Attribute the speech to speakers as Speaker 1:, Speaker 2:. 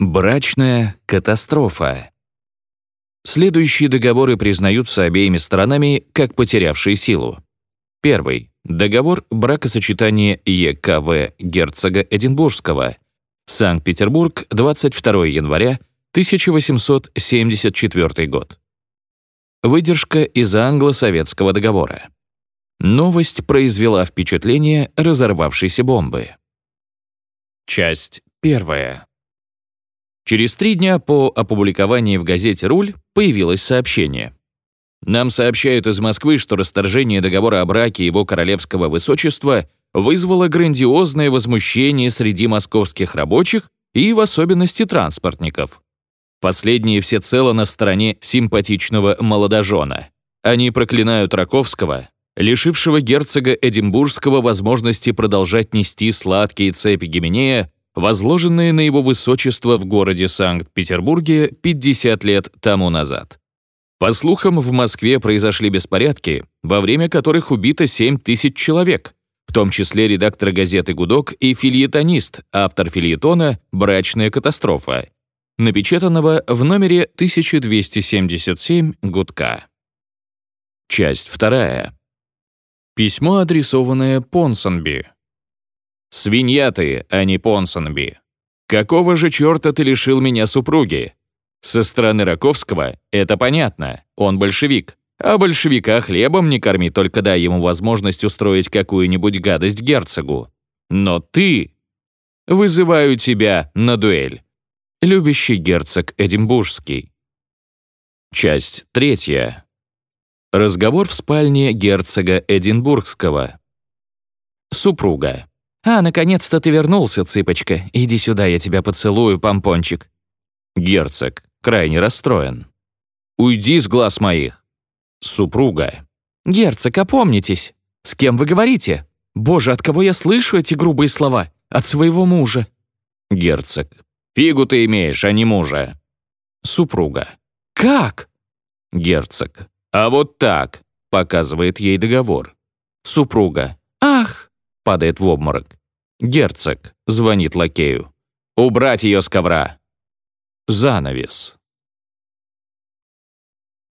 Speaker 1: Брачная катастрофа. Следующие договоры признаются обеими сторонами как потерявшие силу. Первый. Договор бракосочетания ЕКВ герцога Эдинбургского. Санкт-Петербург, 22 января 1874 год. Выдержка из англо-советского договора. Новость произвела впечатление разорвавшейся бомбы. Часть первая. Через три дня по опубликовании в газете «Руль» появилось сообщение. Нам сообщают из Москвы, что расторжение договора о браке его королевского высочества вызвало грандиозное возмущение среди московских рабочих и в особенности транспортников. Последние всецело на стороне симпатичного молодожена. Они проклинают Раковского, лишившего герцога Эдинбургского возможности продолжать нести сладкие цепи Гименея возложенные на его высочество в городе Санкт-Петербурге 50 лет тому назад. По слухам, в Москве произошли беспорядки, во время которых убито 7 тысяч человек, в том числе редактор газеты «Гудок» и фильетонист, автор фильетона «Брачная катастрофа», напечатанного в номере 1277 «Гудка». Часть вторая. Письмо, адресованное Понсонби, Свинья ты, а не Понсонби. Какого же черта ты лишил меня супруги? Со стороны Раковского это понятно, он большевик. А большевика хлебом не корми, только дай ему возможность устроить какую-нибудь гадость герцогу. Но ты... Вызываю тебя на дуэль. Любящий герцог Эдинбургский. Часть третья. Разговор в спальне герцога Эдинбургского. Супруга. «А, наконец-то ты вернулся, цыпочка. Иди сюда, я тебя поцелую, помпончик». Герцог крайне расстроен. «Уйди с глаз моих». Супруга. «Герцог, опомнитесь. С кем вы говорите? Боже, от кого я слышу эти грубые слова? От своего мужа». Герцог. «Фигу ты имеешь, а не мужа». Супруга. «Как?» Герцог. «А вот так», — показывает ей договор. Супруга. «Ах!» — падает в обморок. Герцог звонит лакею. «Убрать ее с ковра!» Занавес.